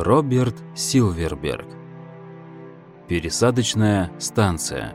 Роберт Силверберг. Пересадочная станция.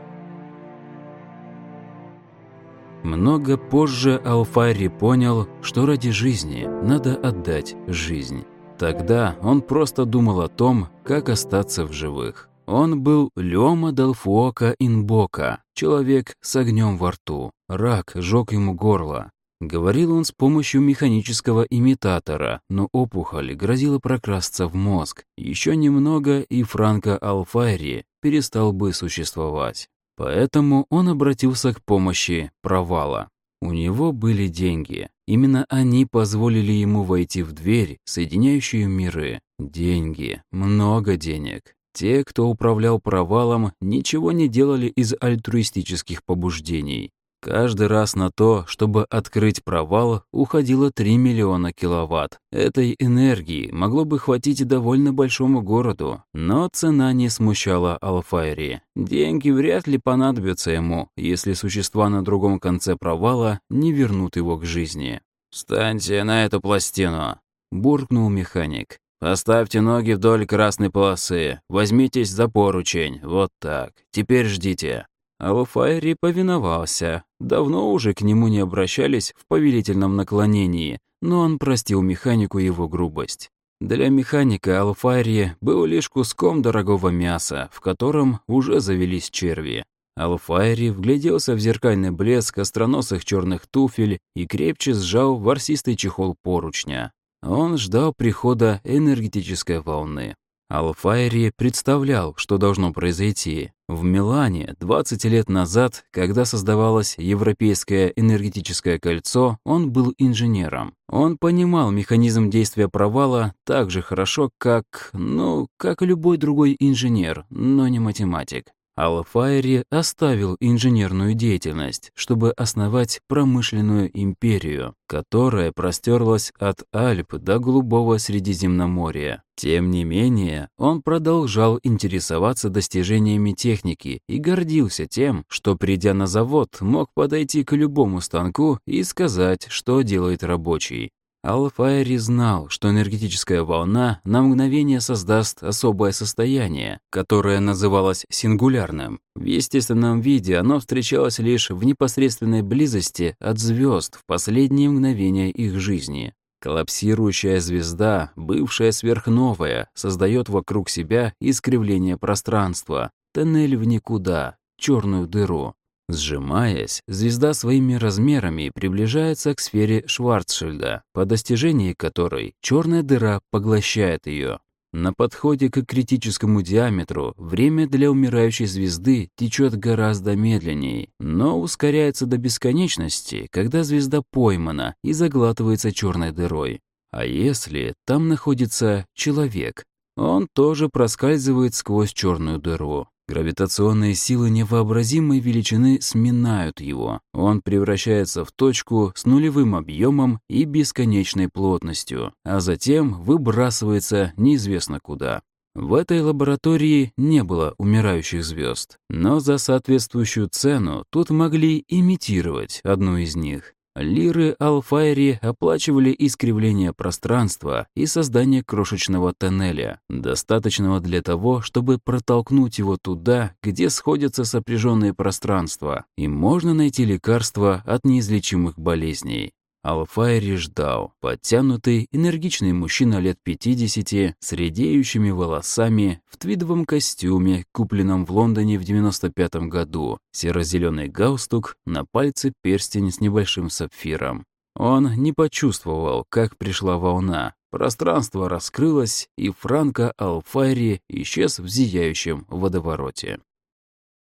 Много позже Алфари понял, что ради жизни надо отдать жизнь. Тогда он просто думал о том, как остаться в живых. Он был Лёма Далфуока Инбока, человек с огнем во рту. Рак жёг ему горло. Говорил он с помощью механического имитатора, но опухоль грозила прокрасться в мозг. Еще немного, и Франко Алфайри перестал бы существовать. Поэтому он обратился к помощи провала. У него были деньги. Именно они позволили ему войти в дверь, соединяющую миры. Деньги. Много денег. Те, кто управлял провалом, ничего не делали из альтруистических побуждений. Каждый раз на то, чтобы открыть провал, уходило 3 миллиона киловатт. Этой энергии могло бы хватить довольно большому городу, но цена не смущала Алфайри. Деньги вряд ли понадобятся ему, если существа на другом конце провала не вернут его к жизни. «Встаньте на эту пластину!» – буркнул механик. «Поставьте ноги вдоль красной полосы, возьмитесь за поручень, вот так. Теперь ждите». Алфайри повиновался. Давно уже к нему не обращались в повелительном наклонении, но он простил механику его грубость. Для механика Алфайри был лишь куском дорогого мяса, в котором уже завелись черви. Алфайри вгляделся в зеркальный блеск остроносых черных туфель и крепче сжал ворсистый чехол поручня. Он ждал прихода энергетической волны. Алфайри представлял, что должно произойти. В Милане 20 лет назад, когда создавалось Европейское энергетическое кольцо, он был инженером. Он понимал механизм действия провала так же хорошо, как, ну, как любой другой инженер, но не математик. Алфайри оставил инженерную деятельность, чтобы основать промышленную империю, которая простерлась от Альп до Голубого Средиземноморья. Тем не менее, он продолжал интересоваться достижениями техники и гордился тем, что, придя на завод, мог подойти к любому станку и сказать, что делает рабочий. Алфайри знал, что энергетическая волна на мгновение создаст особое состояние, которое называлось сингулярным. В естественном виде оно встречалось лишь в непосредственной близости от звезд в последние мгновения их жизни. Коллапсирующая звезда, бывшая сверхновая, создает вокруг себя искривление пространства, тоннель в никуда, черную дыру. Сжимаясь, звезда своими размерами приближается к сфере Шварцшильда, по достижении которой черная дыра поглощает ее. На подходе к критическому диаметру время для умирающей звезды течет гораздо медленнее, но ускоряется до бесконечности, когда звезда поймана и заглатывается черной дырой. А если там находится человек, он тоже проскальзывает сквозь черную дыру. Гравитационные силы невообразимой величины сминают его. Он превращается в точку с нулевым объемом и бесконечной плотностью, а затем выбрасывается неизвестно куда. В этой лаборатории не было умирающих звезд, но за соответствующую цену тут могли имитировать одну из них. Лиры Алфайри оплачивали искривление пространства и создание крошечного тоннеля, достаточного для того, чтобы протолкнуть его туда, где сходятся сопряженные пространства, и можно найти лекарства от неизлечимых болезней. Алфайри ждал. Подтянутый, энергичный мужчина лет 50 с редеющими волосами, в твидовом костюме, купленном в Лондоне в 95 году, серо-зеленый галстук, на пальце перстень с небольшим сапфиром. Он не почувствовал, как пришла волна. Пространство раскрылось, и Франко Алфайри исчез в зияющем водовороте.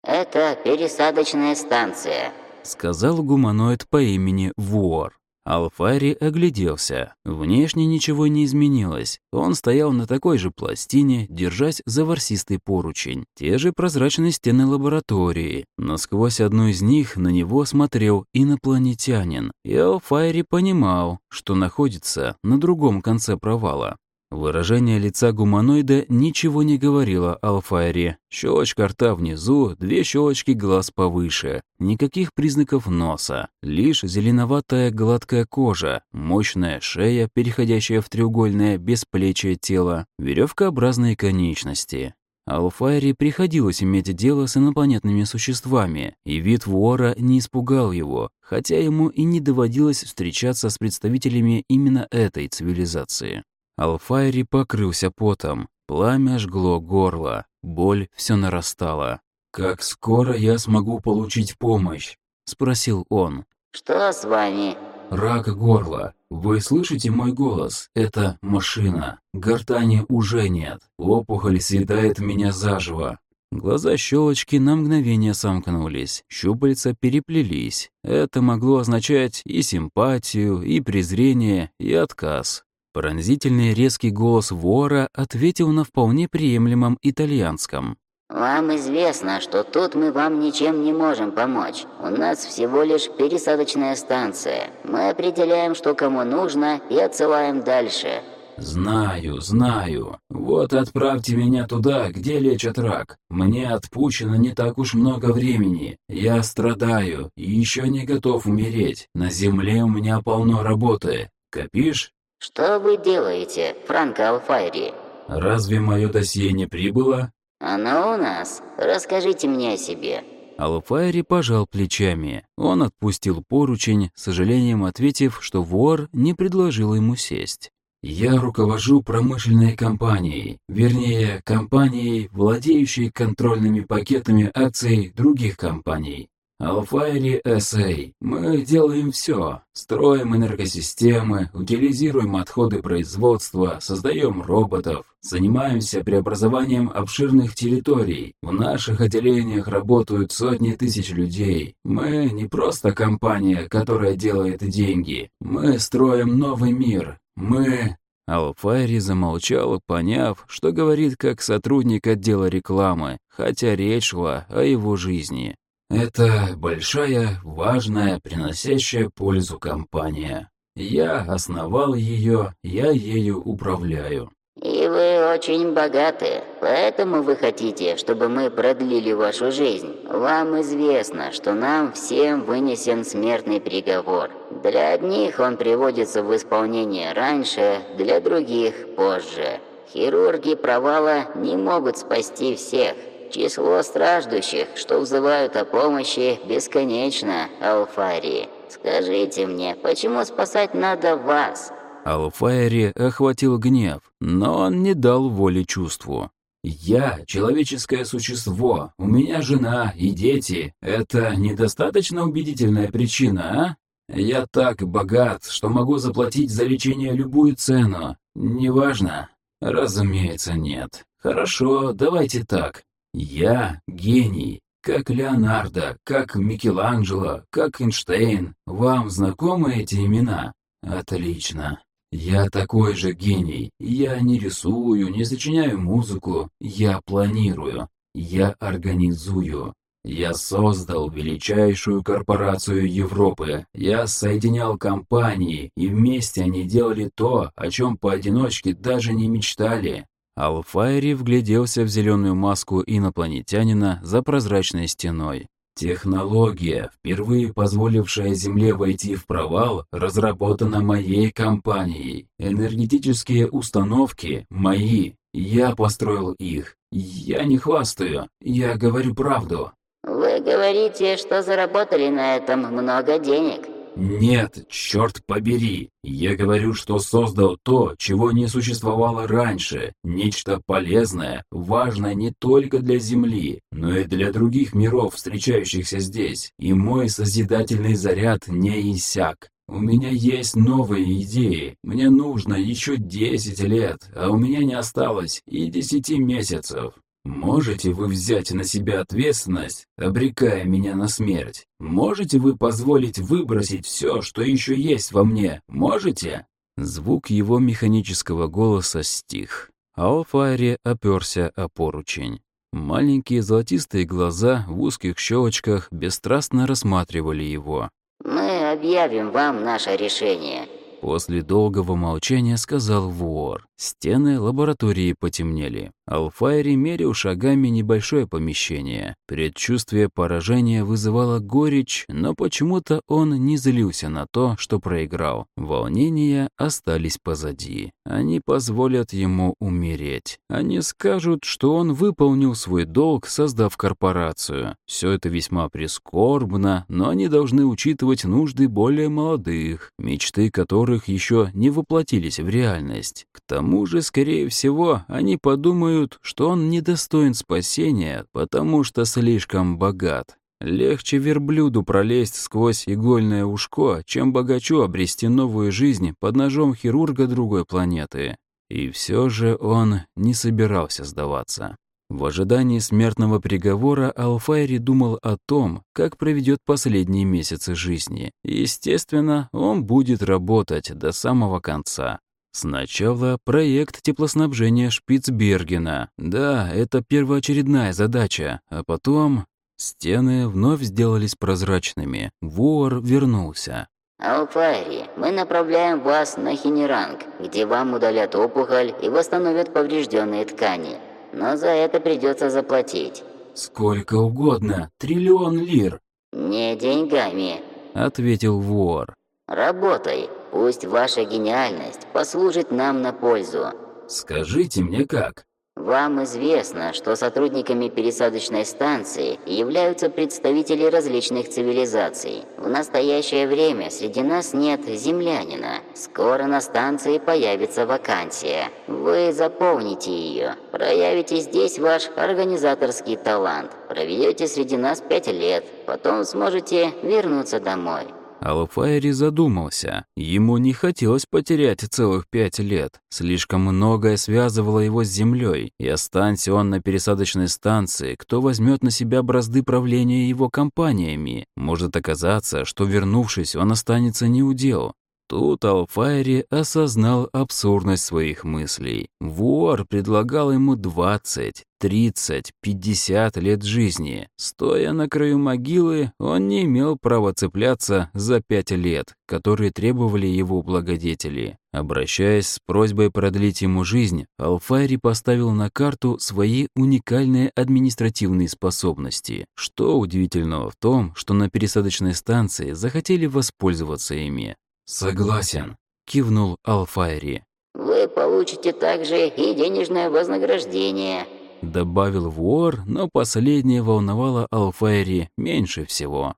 «Это пересадочная станция», — сказал гуманоид по имени Вуор. Алфари огляделся. Внешне ничего не изменилось. Он стоял на такой же пластине, держась за ворсистый поручень. Те же прозрачные стены лаборатории. Но сквозь одну из них на него смотрел инопланетянин. И Алфари понимал, что находится на другом конце провала. Выражение лица гуманоида ничего не говорило Алфайре. Щелочка рта внизу, две щелочки глаз повыше. Никаких признаков носа. Лишь зеленоватая гладкая кожа, мощная шея, переходящая в треугольное бесплечие тело, веревкообразные конечности. Алфайре приходилось иметь дело с инопланетными существами, и вид Вуора не испугал его, хотя ему и не доводилось встречаться с представителями именно этой цивилизации. Алфайри покрылся потом, пламя жгло горло, боль все нарастала. «Как скоро я смогу получить помощь?» – спросил он. «Что с вами?» «Рак горла. Вы слышите мой голос? Это машина. Гортани уже нет. Опухоль съедает меня заживо. Глаза щелочки на мгновение сомкнулись, щупальца переплелись. Это могло означать и симпатию, и презрение, и отказ. Пронзительный резкий голос вора ответил на вполне приемлемом итальянском. «Вам известно, что тут мы вам ничем не можем помочь. У нас всего лишь пересадочная станция. Мы определяем, что кому нужно, и отсылаем дальше». «Знаю, знаю. Вот отправьте меня туда, где лечат рак. Мне отпущено не так уж много времени. Я страдаю и еще не готов умереть. На земле у меня полно работы. Копишь?» «Что вы делаете, Франко Алфайри?» «Разве мое досье не прибыло?» «Оно у нас. Расскажите мне о себе». Алфайри пожал плечами. Он отпустил поручень, с сожалением ответив, что вор не предложил ему сесть. «Я руковожу промышленной компанией, вернее, компанией, владеющей контрольными пакетами акций других компаний. Alfire SA. Мы делаем все. Строим энергосистемы, утилизируем отходы производства, создаем роботов, занимаемся преобразованием обширных территорий. В наших отделениях работают сотни тысяч людей. Мы не просто компания, которая делает деньги. Мы строим новый мир. Мы... Алфайри замолчал, поняв, что говорит как сотрудник отдела рекламы, хотя речь шла о его жизни. Это большая, важная, приносящая пользу компания. Я основал ее, я ею управляю. И вы очень богаты, поэтому вы хотите, чтобы мы продлили вашу жизнь. Вам известно, что нам всем вынесен смертный приговор. Для одних он приводится в исполнение раньше, для других – позже. Хирурги провала не могут спасти всех. Число страждущих, что взывают о помощи, бесконечно, Алфарии. Скажите мне, почему спасать надо вас?» Алфайри охватил гнев, но он не дал воли чувству. «Я — человеческое существо, у меня жена и дети. Это недостаточно убедительная причина, а? Я так богат, что могу заплатить за лечение любую цену. Неважно?» «Разумеется, нет. Хорошо, давайте так. Я гений, как Леонардо, как Микеланджело, как Эйнштейн. Вам знакомы эти имена? Отлично. Я такой же гений. Я не рисую, не сочиняю музыку. Я планирую. Я организую. Я создал величайшую корпорацию Европы. Я соединял компании, и вместе они делали то, о чем поодиночке даже не мечтали. Алфайри вгляделся в зеленую маску инопланетянина за прозрачной стеной. Технология, впервые позволившая Земле войти в провал, разработана моей компанией. Энергетические установки мои. Я построил их. Я не хвастаю, я говорю правду. Вы говорите, что заработали на этом много денег. Нет, черт побери. Я говорю, что создал то, чего не существовало раньше. Нечто полезное, важное не только для Земли, но и для других миров, встречающихся здесь. И мой созидательный заряд не иссяк. У меня есть новые идеи. Мне нужно еще 10 лет, а у меня не осталось и 10 месяцев. Можете вы взять на себя ответственность, обрекая меня на смерть? Можете вы позволить выбросить все, что еще есть во мне? Можете?» Звук его механического голоса стих. Алфари оперся о поручень. Маленькие золотистые глаза в узких щелочках бесстрастно рассматривали его. «Мы объявим вам наше решение», После долгого молчания сказал вор. Стены лаборатории потемнели. Алфайри мерил шагами небольшое помещение. Предчувствие поражения вызывало горечь, но почему-то он не злился на то, что проиграл. Волнения остались позади. Они позволят ему умереть. Они скажут, что он выполнил свой долг, создав корпорацию. Все это весьма прискорбно, но они должны учитывать нужды более молодых, мечты которых еще не воплотились в реальность. К тому же, скорее всего, они подумают, что он недостоин спасения, потому что слишком богат. Легче верблюду пролезть сквозь игольное ушко, чем богачу обрести новую жизнь под ножом хирурга другой планеты. И все же он не собирался сдаваться. В ожидании смертного приговора Алфайри думал о том, как проведет последние месяцы жизни. Естественно, он будет работать до самого конца. Сначала проект теплоснабжения Шпицбергена. Да, это первоочередная задача. А потом Стены вновь сделались прозрачными. Вор вернулся. «Алфари, мы направляем вас на Хинеранг, где вам удалят опухоль и восстановят поврежденные ткани. Но за это придется заплатить». «Сколько угодно. Триллион лир». «Не деньгами», — ответил вор. «Работай. Пусть ваша гениальность послужит нам на пользу». «Скажите мне как?» Вам известно, что сотрудниками пересадочной станции являются представители различных цивилизаций. В настоящее время среди нас нет землянина. Скоро на станции появится вакансия. Вы заполните ее, проявите здесь ваш организаторский талант, проведете среди нас пять лет, потом сможете вернуться домой. Алфайри задумался. Ему не хотелось потерять целых пять лет. Слишком многое связывало его с землей, и останься он на пересадочной станции, кто возьмет на себя бразды правления его компаниями. Может оказаться, что вернувшись, он останется неудел. Тут Алфайри осознал абсурдность своих мыслей. Вор предлагал ему 20, 30, 50 лет жизни. Стоя на краю могилы, он не имел права цепляться за 5 лет, которые требовали его благодетели. Обращаясь с просьбой продлить ему жизнь, Алфайри поставил на карту свои уникальные административные способности. Что удивительного в том, что на пересадочной станции захотели воспользоваться ими. «Согласен», — кивнул Алфайри. «Вы получите также и денежное вознаграждение», — добавил вор, но последнее волновало Алфайри меньше всего.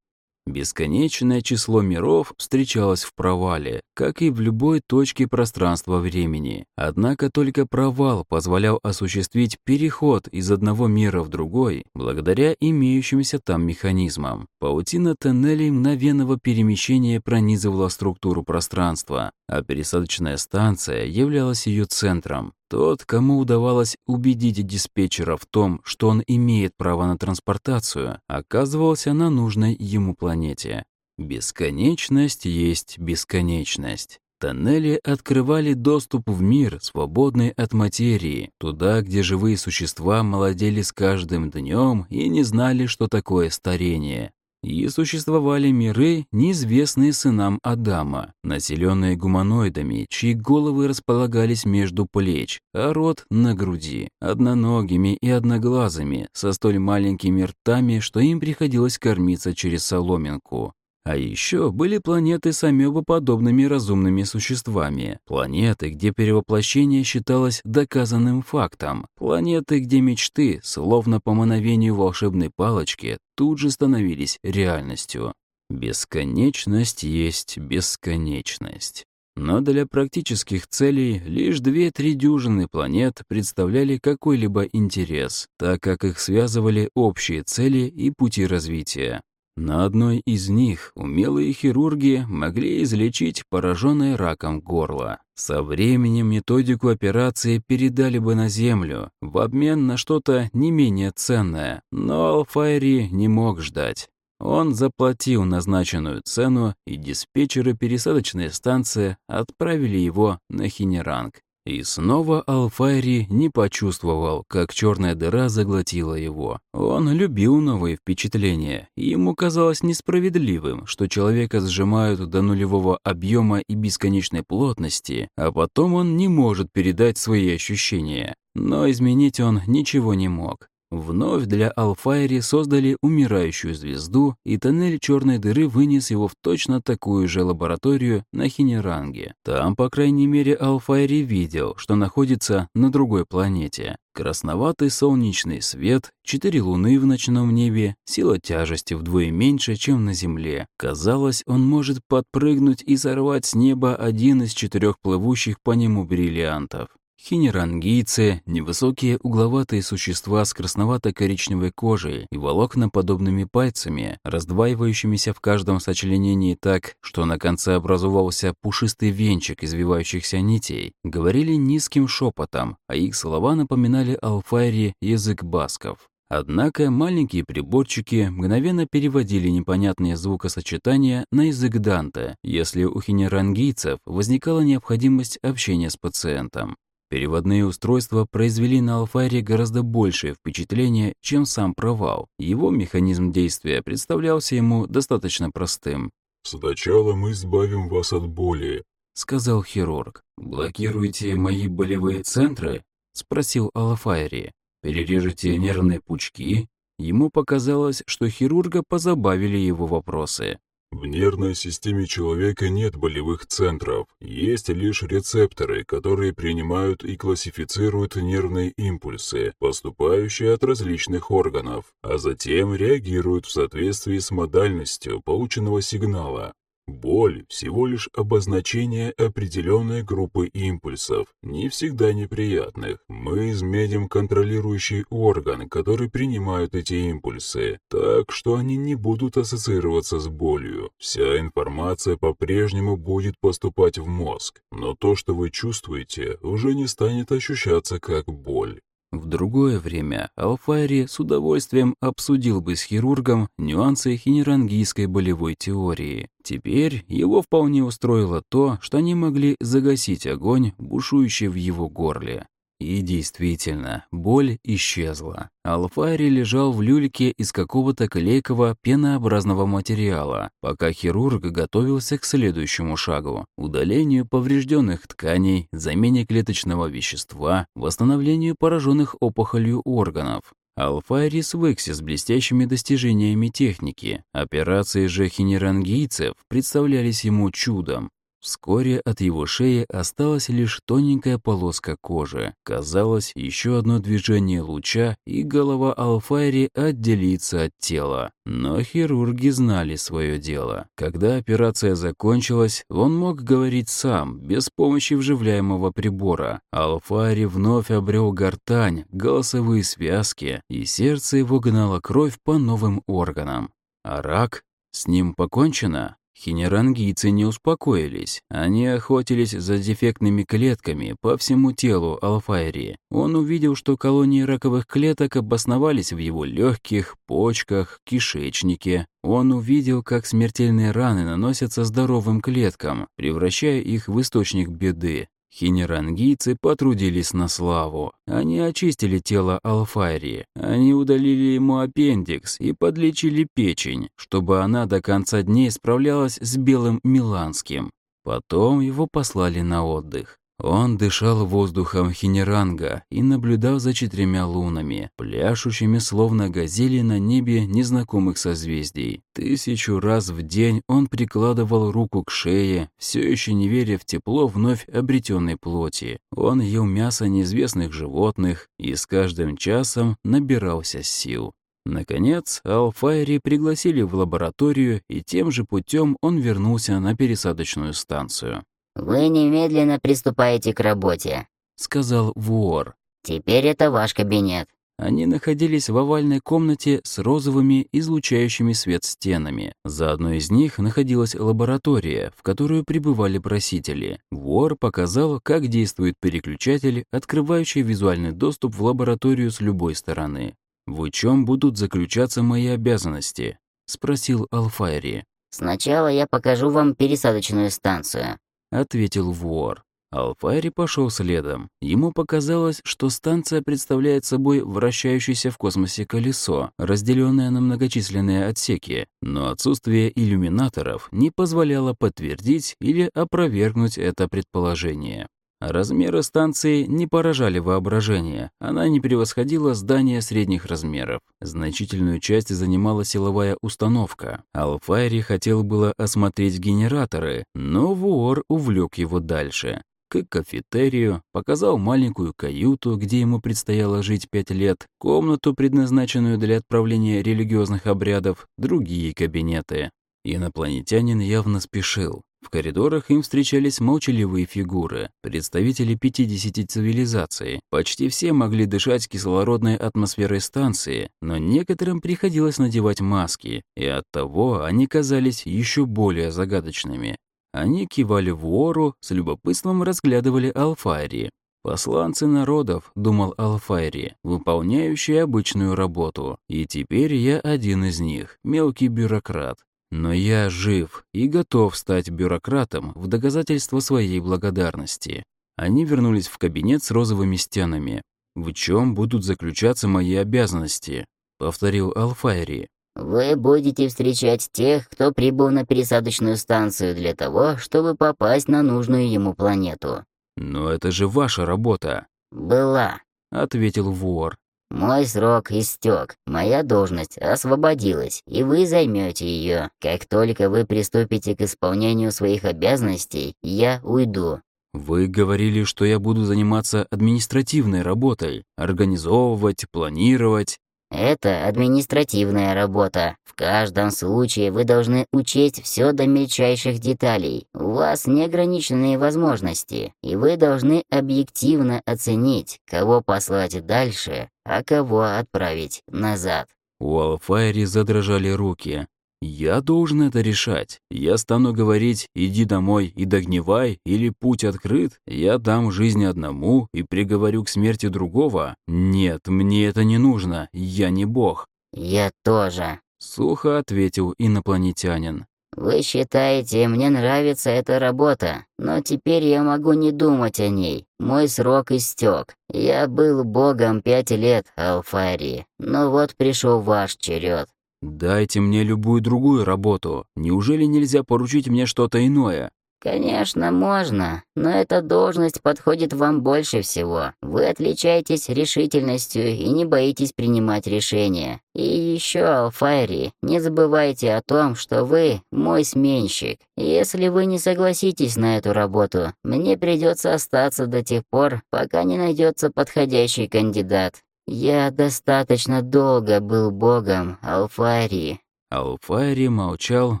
Бесконечное число миров встречалось в провале, как и в любой точке пространства-времени. Однако только провал позволял осуществить переход из одного мира в другой, благодаря имеющимся там механизмам. Паутина тоннелей мгновенного перемещения пронизывала структуру пространства, а пересадочная станция являлась ее центром. Тот, кому удавалось убедить диспетчера в том, что он имеет право на транспортацию, оказывался на нужной ему планете. Бесконечность есть бесконечность. Тоннели открывали доступ в мир, свободный от материи, туда, где живые существа молодели с каждым днем и не знали, что такое старение. И существовали миры, неизвестные сынам Адама, населенные гуманоидами, чьи головы располагались между плеч, а рот на груди, одноногими и одноглазыми, со столь маленькими ртами, что им приходилось кормиться через соломинку. А еще были планеты с амебоподобными разумными существами. Планеты, где перевоплощение считалось доказанным фактом. Планеты, где мечты, словно по мановению волшебной палочки, тут же становились реальностью. Бесконечность есть бесконечность. Но для практических целей лишь две-три дюжины планет представляли какой-либо интерес, так как их связывали общие цели и пути развития. На одной из них умелые хирурги могли излечить пораженное раком горло. Со временем методику операции передали бы на Землю в обмен на что-то не менее ценное, но Алфайри не мог ждать. Он заплатил назначенную цену, и диспетчеры пересадочной станции отправили его на Хинеранг. И снова Алфайри не почувствовал, как черная дыра заглотила его. Он любил новые впечатления, ему казалось несправедливым, что человека сжимают до нулевого объема и бесконечной плотности, а потом он не может передать свои ощущения. Но изменить он ничего не мог. Вновь для Алфайри создали умирающую звезду, и тоннель черной дыры вынес его в точно такую же лабораторию на Хинеранге. Там, по крайней мере, Алфайри видел, что находится на другой планете. Красноватый солнечный свет, четыре луны в ночном небе, сила тяжести вдвое меньше, чем на Земле. Казалось, он может подпрыгнуть и сорвать с неба один из четырех плывущих по нему бриллиантов. Хинерангийцы — невысокие угловатые существа с красновато-коричневой кожей и волокноподобными пальцами, раздваивающимися в каждом сочленении так, что на конце образовался пушистый венчик извивающихся нитей, говорили низким шепотом, а их слова напоминали алфайри язык басков. Однако маленькие приборчики мгновенно переводили непонятные звукосочетания на язык Данте, если у хинерангийцев возникала необходимость общения с пациентом. Переводные устройства произвели на Алфаре гораздо большее впечатление, чем сам провал. Его механизм действия представлялся ему достаточно простым. «Сначала мы избавим вас от боли», — сказал хирург. «Блокируете мои болевые центры?» — спросил Алфайри. «Перережете нервные пучки?» Ему показалось, что хирурга позабавили его вопросы. В нервной системе человека нет болевых центров, есть лишь рецепторы, которые принимают и классифицируют нервные импульсы, поступающие от различных органов, а затем реагируют в соответствии с модальностью полученного сигнала. Боль – всего лишь обозначение определенной группы импульсов, не всегда неприятных. Мы измерим контролирующий орган, который принимает эти импульсы, так что они не будут ассоциироваться с болью. Вся информация по-прежнему будет поступать в мозг, но то, что вы чувствуете, уже не станет ощущаться как боль. В другое время Алфайри с удовольствием обсудил бы с хирургом нюансы хинерангийской болевой теории. Теперь его вполне устроило то, что они могли загасить огонь, бушующий в его горле. И действительно, боль исчезла. Алфари лежал в люльке из какого-то клейкого пенообразного материала, пока хирург готовился к следующему шагу – удалению поврежденных тканей, замене клеточного вещества, восстановлению пораженных опухолью органов. Алфайри свыкся с блестящими достижениями техники. Операции же хинерангийцев представлялись ему чудом. Вскоре от его шеи осталась лишь тоненькая полоска кожи. Казалось, еще одно движение луча, и голова Алфайри отделится от тела. Но хирурги знали свое дело. Когда операция закончилась, он мог говорить сам, без помощи вживляемого прибора. Алфайри вновь обрел гортань, голосовые связки, и сердце его гнало кровь по новым органам. А рак? С ним покончено? Хинерангийцы не успокоились. Они охотились за дефектными клетками по всему телу Алфайри. Он увидел, что колонии раковых клеток обосновались в его легких, почках, кишечнике. Он увидел, как смертельные раны наносятся здоровым клеткам, превращая их в источник беды. Хинерангийцы потрудились на славу. Они очистили тело Алфайри. Они удалили ему аппендикс и подлечили печень, чтобы она до конца дней справлялась с белым миланским. Потом его послали на отдых. Он дышал воздухом Хинеранга и наблюдал за четырьмя лунами, пляшущими словно газели на небе незнакомых созвездий. Тысячу раз в день он прикладывал руку к шее, все еще не веря в тепло вновь обретенной плоти. Он ел мясо неизвестных животных и с каждым часом набирался сил. Наконец, Алфайри пригласили в лабораторию, и тем же путем он вернулся на пересадочную станцию. «Вы немедленно приступаете к работе», — сказал вор. «Теперь это ваш кабинет». Они находились в овальной комнате с розовыми, излучающими свет стенами. За одной из них находилась лаборатория, в которую прибывали просители. Вор показал, как действует переключатель, открывающий визуальный доступ в лабораторию с любой стороны. «В чем будут заключаться мои обязанности?» — спросил Алфайри. «Сначала я покажу вам пересадочную станцию», ответил вор. Алфайри пошел следом. Ему показалось, что станция представляет собой вращающееся в космосе колесо, разделенное на многочисленные отсеки, но отсутствие иллюминаторов не позволяло подтвердить или опровергнуть это предположение. Размеры станции не поражали воображение, она не превосходила здания средних размеров. Значительную часть занимала силовая установка. Алфайри хотел было осмотреть генераторы, но вор увлек его дальше. К кафетерию, показал маленькую каюту, где ему предстояло жить пять лет, комнату, предназначенную для отправления религиозных обрядов, другие кабинеты. Инопланетянин явно спешил. В коридорах им встречались молчаливые фигуры, представители 50 цивилизаций. Почти все могли дышать кислородной атмосферой станции, но некоторым приходилось надевать маски, и оттого они казались еще более загадочными. Они кивали в Уору, с любопытством разглядывали Алфайри. «Посланцы народов», — думал Алфайри, выполняющие обычную работу. «И теперь я один из них, мелкий бюрократ, но я жив и готов стать бюрократом в доказательство своей благодарности. Они вернулись в кабинет с розовыми стенами. «В чем будут заключаться мои обязанности?» — повторил Алфайри. «Вы будете встречать тех, кто прибыл на пересадочную станцию для того, чтобы попасть на нужную ему планету». «Но это же ваша работа». «Была», — ответил вор. Мой срок истек, моя должность освободилась, и вы займете ее. Как только вы приступите к исполнению своих обязанностей, я уйду. Вы говорили, что я буду заниматься административной работой, организовывать, планировать. Это административная работа. В каждом случае вы должны учесть все до мельчайших деталей. У вас неограниченные возможности, и вы должны объективно оценить, кого послать дальше, а кого отправить назад. У Алфайри задрожали руки. Я должен это решать. Я стану говорить «иди домой и догнивай» или «путь открыт». Я дам жизнь одному и приговорю к смерти другого. Нет, мне это не нужно. Я не бог. Я тоже. Сухо ответил инопланетянин. Вы считаете, мне нравится эта работа, но теперь я могу не думать о ней. Мой срок истек. Я был богом пять лет, Алфари. Но вот пришел ваш черед. «Дайте мне любую другую работу. Неужели нельзя поручить мне что-то иное?» «Конечно, можно, но эта должность подходит вам больше всего. Вы отличаетесь решительностью и не боитесь принимать решения. И еще, Алфайри, не забывайте о том, что вы мой сменщик. Если вы не согласитесь на эту работу, мне придется остаться до тех пор, пока не найдется подходящий кандидат. «Я достаточно долго был богом Алфарии». Алфари молчал,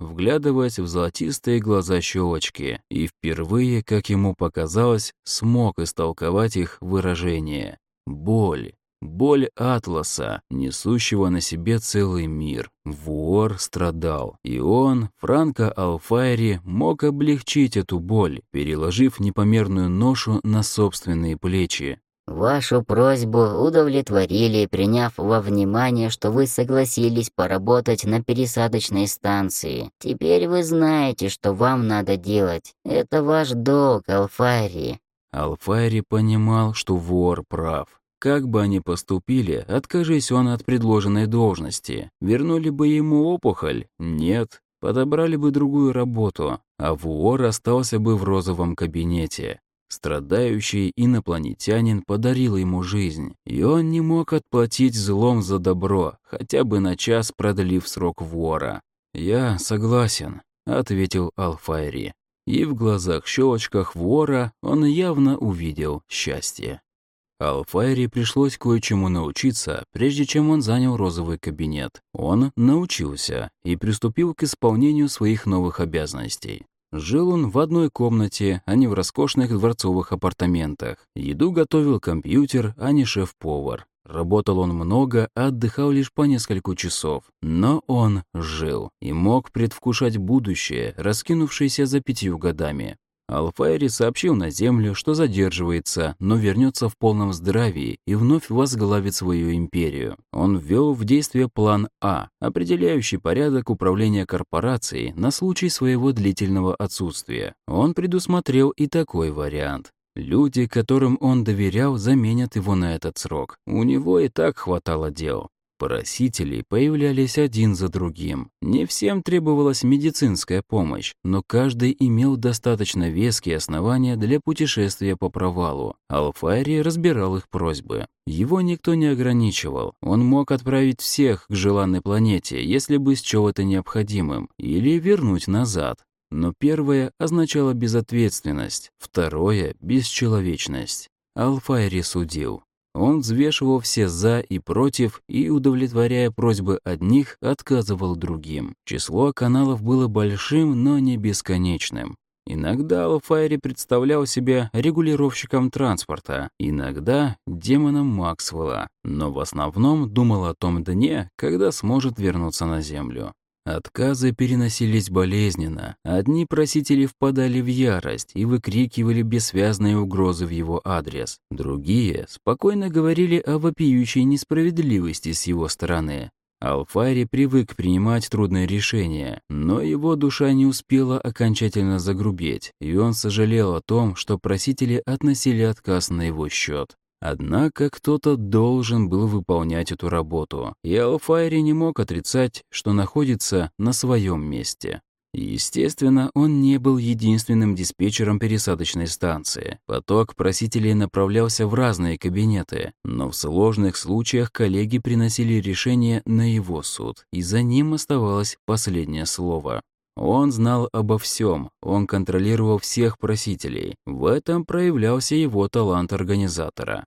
вглядываясь в золотистые глаза щелочки, и впервые, как ему показалось, смог истолковать их выражение. Боль. Боль Атласа, несущего на себе целый мир. Вуор страдал, и он, Франко Алфайри, мог облегчить эту боль, переложив непомерную ношу на собственные плечи. Вашу просьбу удовлетворили, приняв во внимание, что вы согласились поработать на пересадочной станции. Теперь вы знаете, что вам надо делать. Это ваш долг, Алфари. Алфари понимал, что вор прав. Как бы они поступили, откажись он от предложенной должности. Вернули бы ему опухоль? Нет. Подобрали бы другую работу, а вор остался бы в розовом кабинете. Страдающий инопланетянин подарил ему жизнь, и он не мог отплатить злом за добро, хотя бы на час продлив срок вора. «Я согласен», — ответил Алфайри. И в глазах-щелочках вора он явно увидел счастье. Алфайри пришлось кое-чему научиться, прежде чем он занял розовый кабинет. Он научился и приступил к исполнению своих новых обязанностей. Жил он в одной комнате, а не в роскошных дворцовых апартаментах. Еду готовил компьютер, а не шеф-повар. Работал он много, а отдыхал лишь по несколько часов. Но он жил и мог предвкушать будущее, раскинувшееся за пятью годами. Алфайри сообщил на Землю, что задерживается, но вернется в полном здравии и вновь возглавит свою империю. Он ввел в действие план А, определяющий порядок управления корпорацией на случай своего длительного отсутствия. Он предусмотрел и такой вариант. Люди, которым он доверял, заменят его на этот срок. У него и так хватало дел. Просители появлялись один за другим. Не всем требовалась медицинская помощь, но каждый имел достаточно веские основания для путешествия по провалу. Алфайри разбирал их просьбы. Его никто не ограничивал. Он мог отправить всех к желанной планете, если бы счел это необходимым, или вернуть назад. Но первое означало безответственность, второе — бесчеловечность. Алфайри судил. Он взвешивал все «за» и «против» и, удовлетворяя просьбы одних, отказывал другим. Число каналов было большим, но не бесконечным. Иногда Алфайри представлял себя регулировщиком транспорта, иногда демоном Максвелла, но в основном думал о том дне, когда сможет вернуться на Землю. Отказы переносились болезненно. Одни просители впадали в ярость и выкрикивали бессвязные угрозы в его адрес. Другие спокойно говорили о вопиющей несправедливости с его стороны. Алфари привык принимать трудные решения, но его душа не успела окончательно загрубеть, и он сожалел о том, что просители относили отказ на его счет. Однако кто-то должен был выполнять эту работу, и Алфайри не мог отрицать, что находится на своем месте. Естественно, он не был единственным диспетчером пересадочной станции. Поток просителей направлялся в разные кабинеты, но в сложных случаях коллеги приносили решение на его суд, и за ним оставалось последнее слово. Он знал обо всем, он контролировал всех просителей. В этом проявлялся его талант организатора.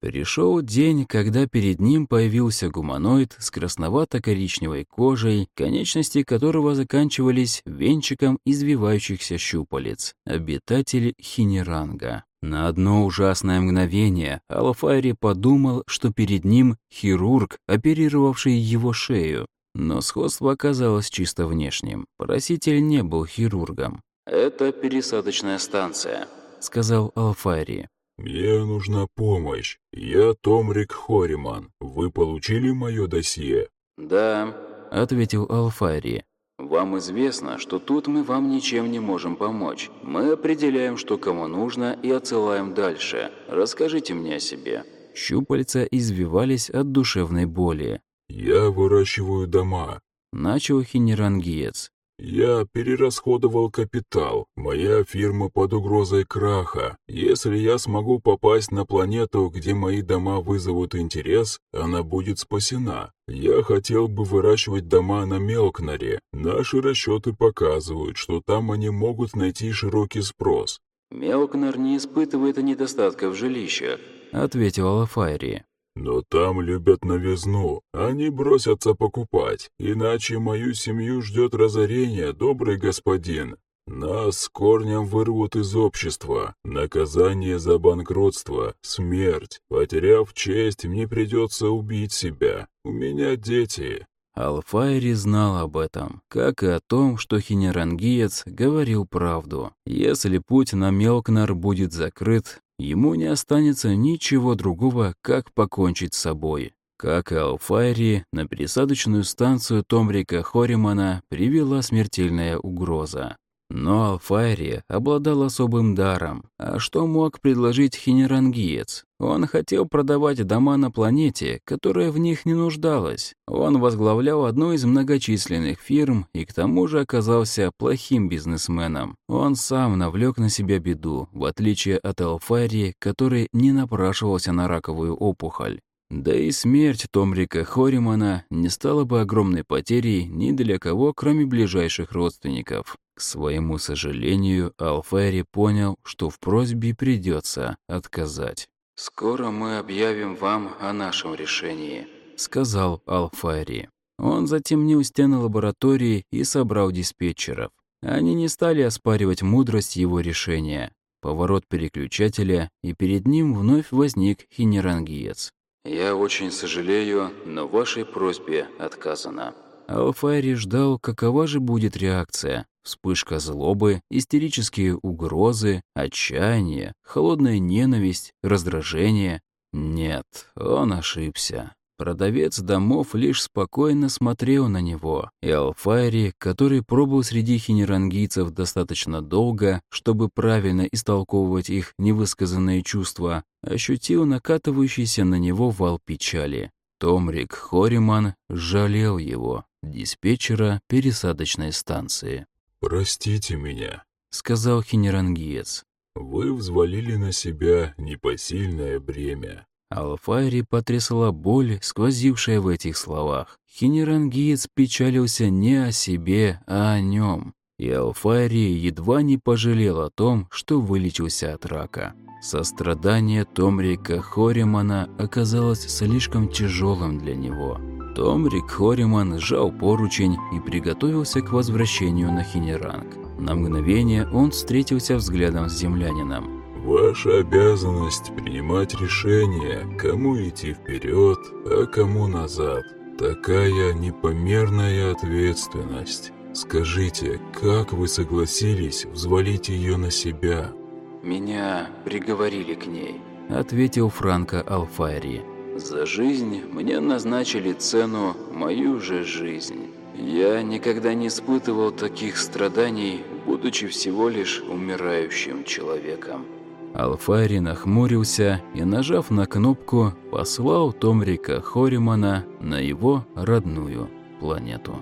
Пришел день, когда перед ним появился гуманоид с красновато-коричневой кожей, конечности которого заканчивались венчиком извивающихся щупалец, обитатель Хинеранга. На одно ужасное мгновение Алфайри подумал, что перед ним хирург, оперировавший его шею, но сходство оказалось чисто внешним. Проситель не был хирургом. «Это пересадочная станция», — сказал Алфари. «Мне нужна помощь. Я Томрик Хориман. Вы получили мое досье?» «Да», — ответил Алфари. «Вам известно, что тут мы вам ничем не можем помочь. Мы определяем, что кому нужно, и отсылаем дальше. Расскажите мне о себе». Щупальца извивались от душевной боли. «Я выращиваю дома», — начал хинерангиец. «Я перерасходовал капитал. Моя фирма под угрозой краха. Если я смогу попасть на планету, где мои дома вызовут интерес, она будет спасена. Я хотел бы выращивать дома на Мелкнаре. Наши расчеты показывают, что там они могут найти широкий спрос». «Мелкнар не испытывает недостатка в жилищах», — ответила Файри. Но там любят новизну, они бросятся покупать, иначе мою семью ждет разорение, добрый господин. Нас с корнем вырвут из общества, наказание за банкротство, смерть. Потеряв честь, мне придется убить себя. У меня дети. Алфайри знал об этом, как и о том, что хинерангиец говорил правду. Если путь на Мелкнар будет закрыт, ему не останется ничего другого, как покончить с собой. Как и Алфайри, на пересадочную станцию Томрика Хоримана привела смертельная угроза. Но Алфайри обладал особым даром. А что мог предложить хинерангиец? Он хотел продавать дома на планете, которая в них не нуждалась. Он возглавлял одну из многочисленных фирм и к тому же оказался плохим бизнесменом. Он сам навлек на себя беду, в отличие от Алфайри, который не напрашивался на раковую опухоль. Да и смерть Томрика Хоримана не стала бы огромной потерей ни для кого, кроме ближайших родственников. К своему сожалению, Алфайри понял, что в просьбе придется отказать. «Скоро мы объявим вам о нашем решении», — сказал Алфайри. Он затемнил стены лаборатории и собрал диспетчеров. Они не стали оспаривать мудрость его решения. Поворот переключателя, и перед ним вновь возник хинерангиец. «Я очень сожалею, но вашей просьбе отказано». Алфайри ждал, какова же будет реакция. Вспышка злобы, истерические угрозы, отчаяние, холодная ненависть, раздражение. Нет, он ошибся. Продавец домов лишь спокойно смотрел на него, и Алфайри, который пробыл среди хинерангийцев достаточно долго, чтобы правильно истолковывать их невысказанные чувства, ощутил накатывающийся на него вал печали. Томрик Хориман жалел его, диспетчера пересадочной станции. «Простите меня», — сказал хинерангиец. «Вы взвалили на себя непосильное бремя. Алфайри потрясла боль, сквозившая в этих словах. Хинерангиец печалился не о себе, а о нем. И Алфайри едва не пожалел о том, что вылечился от рака. Сострадание Томрика Хоримана оказалось слишком тяжелым для него. Томрик Хориман сжал поручень и приготовился к возвращению на Хинеранг. На мгновение он встретился взглядом с землянином. Ваша обязанность принимать решение, кому идти вперед, а кому назад. Такая непомерная ответственность. Скажите, как вы согласились взвалить ее на себя? «Меня приговорили к ней», — ответил Франко Алфари. «За жизнь мне назначили цену мою же жизнь. Я никогда не испытывал таких страданий, будучи всего лишь умирающим человеком». Алфари нахмурился и, нажав на кнопку, послал Томрика Хоримана на его родную планету.